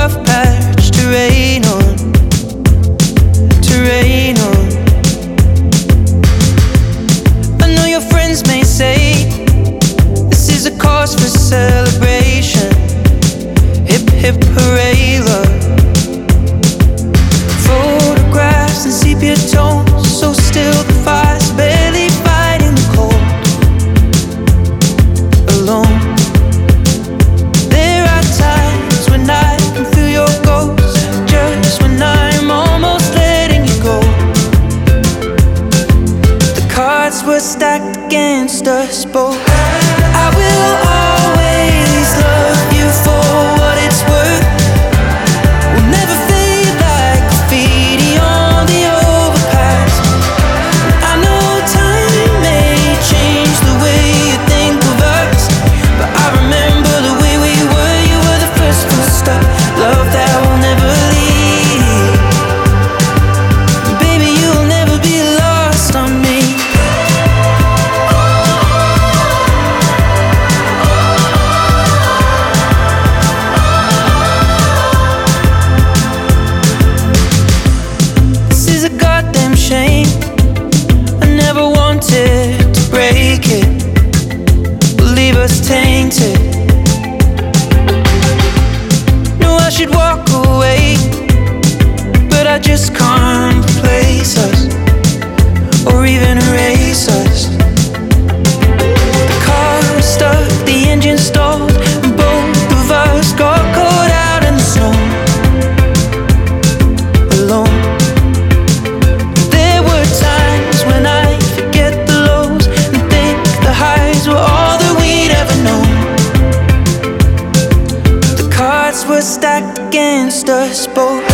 rough patch terrain stacked against us both. chain. I never wanted to break it, will leave us tainted. against us both